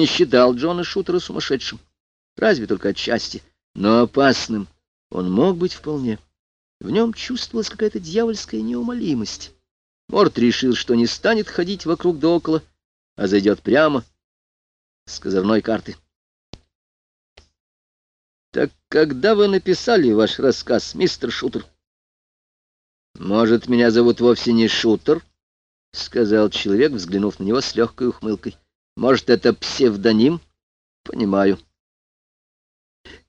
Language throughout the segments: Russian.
не считал Джона Шутера сумасшедшим. Разве только отчасти. Но опасным он мог быть вполне. В нем чувствовалась какая-то дьявольская неумолимость. Морт решил, что не станет ходить вокруг да около, а зайдет прямо с козырной карты. «Так когда вы написали ваш рассказ, мистер Шутер?» «Может, меня зовут вовсе не Шутер?» — сказал человек, взглянув на него с легкой ухмылкой. «Может, это псевдоним?» «Понимаю».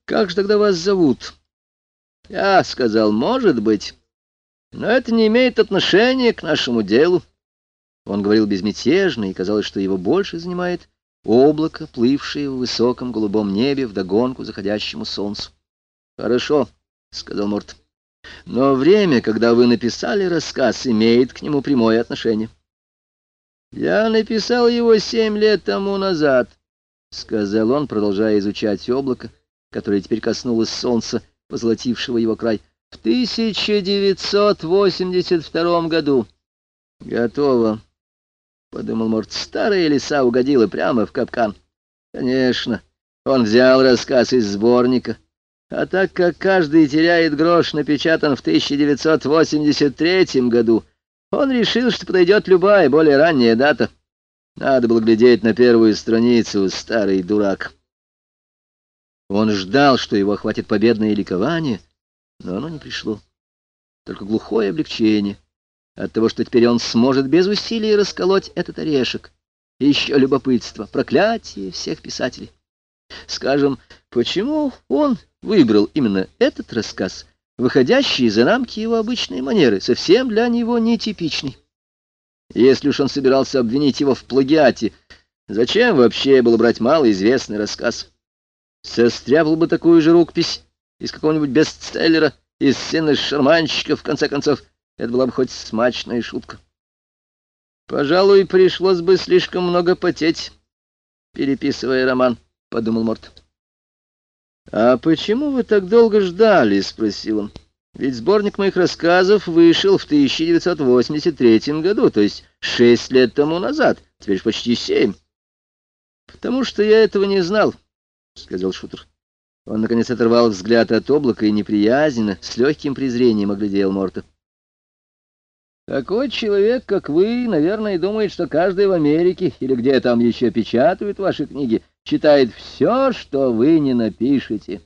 «Как же тогда вас зовут?» «Я сказал, может быть, но это не имеет отношения к нашему делу». Он говорил безмятежно, и казалось, что его больше занимает облако, плывшее в высоком голубом небе вдогонку заходящему солнцу. «Хорошо», — сказал Морт. «Но время, когда вы написали рассказ, имеет к нему прямое отношение». «Я написал его семь лет тому назад», — сказал он, продолжая изучать облако, которое теперь коснулось солнца, позолотившего его край. «В 1982 году». «Готово», — подумал Морт, — старая лиса угодила прямо в капкан. Конечно, он взял рассказ из сборника, а так как каждый теряет грош напечатан в 1983 году, он решил, что подойдет любая более ранняя дата. Надо было глядеть на первую страницу, старый дурак. Он ждал, что его охватит победное ликование, но оно не пришло. Только глухое облегчение — от того, что теперь он сможет без усилий расколоть этот орешек. И еще любопытство, проклятие всех писателей. Скажем, почему он выбрал именно этот рассказ, выходящий за рамки его обычной манеры, совсем для него нетипичный? Если уж он собирался обвинить его в плагиате, зачем вообще было брать малоизвестный рассказ? Состряпал бы такую же рукопись из какого-нибудь бестселлера, из сына шарманщика, в конце концов, это была бы хоть смачная шутка. Пожалуй, пришлось бы слишком много потеть, переписывая роман, — подумал Морт. «А почему вы так долго ждали?» — спросил он. «Ведь сборник моих рассказов вышел в 1983 году, то есть шесть лет тому назад, теперь почти семь». «Потому что я этого не знал», — сказал Шутер. Он, наконец, оторвал взгляд от облака и неприязненно, с легким презрением оглядел Морта. Такой человек, как вы, наверное, думает, что каждый в Америке или где там еще печатают ваши книги, читает все, что вы не напишете.